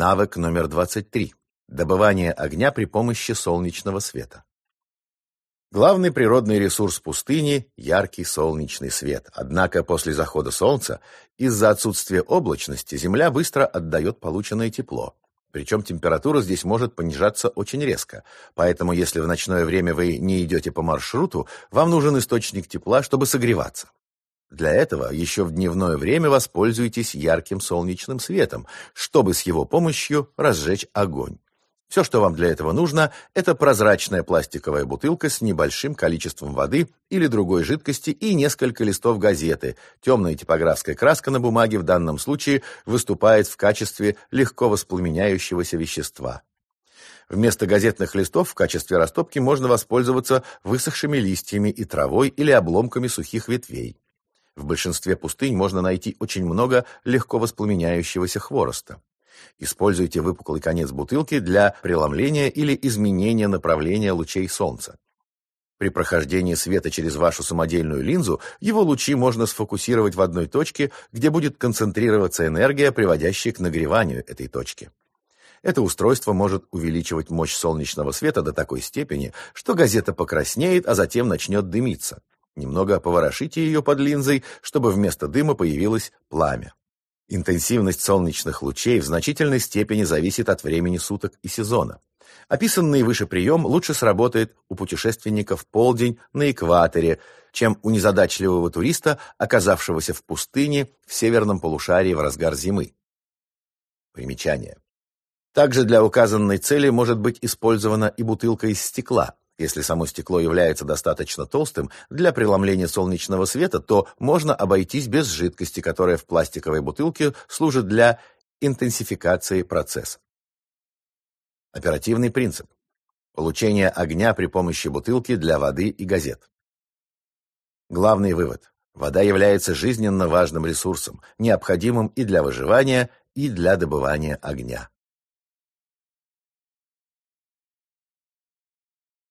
Навык номер 23. Добывание огня при помощи солнечного света. Главный природный ресурс пустыни – яркий солнечный свет. Однако после захода солнца, из-за отсутствия облачности, Земля быстро отдает полученное тепло. Причем температура здесь может понижаться очень резко. Поэтому, если в ночное время вы не идете по маршруту, вам нужен источник тепла, чтобы согреваться. Для этого еще в дневное время воспользуйтесь ярким солнечным светом, чтобы с его помощью разжечь огонь. Все, что вам для этого нужно, это прозрачная пластиковая бутылка с небольшим количеством воды или другой жидкости и несколько листов газеты. Темная типографская краска на бумаге в данном случае выступает в качестве легко воспламеняющегося вещества. Вместо газетных листов в качестве растопки можно воспользоваться высохшими листьями и травой или обломками сухих ветвей. В большинстве пустынь можно найти очень много легко воспламеняющегося хвороста. Используйте выпуклый конец бутылки для преломления или изменения направления лучей солнца. При прохождении света через вашу самодельную линзу его лучи можно сфокусировать в одной точке, где будет концентрироваться энергия, приводящая к нагреванию этой точки. Это устройство может увеличивать мощь солнечного света до такой степени, что газета покраснеет, а затем начнет дымиться. Немного поворошите ее под линзой, чтобы вместо дыма появилось пламя. Интенсивность солнечных лучей в значительной степени зависит от времени суток и сезона. Описанный выше прием лучше сработает у путешественников в полдень на экваторе, чем у незадачливого туриста, оказавшегося в пустыне в северном полушарии в разгар зимы. Примечание. Также для указанной цели может быть использована и бутылка из стекла, если само стекло является достаточно толстым для преломления солнечного света, то можно обойтись без жидкости, которая в пластиковой бутылке служит для интенсификации процесса. Оперативный принцип. Получение огня при помощи бутылки для воды и газет. Главный вывод. Вода является жизненно важным ресурсом, необходимым и для выживания, и для добывания огня.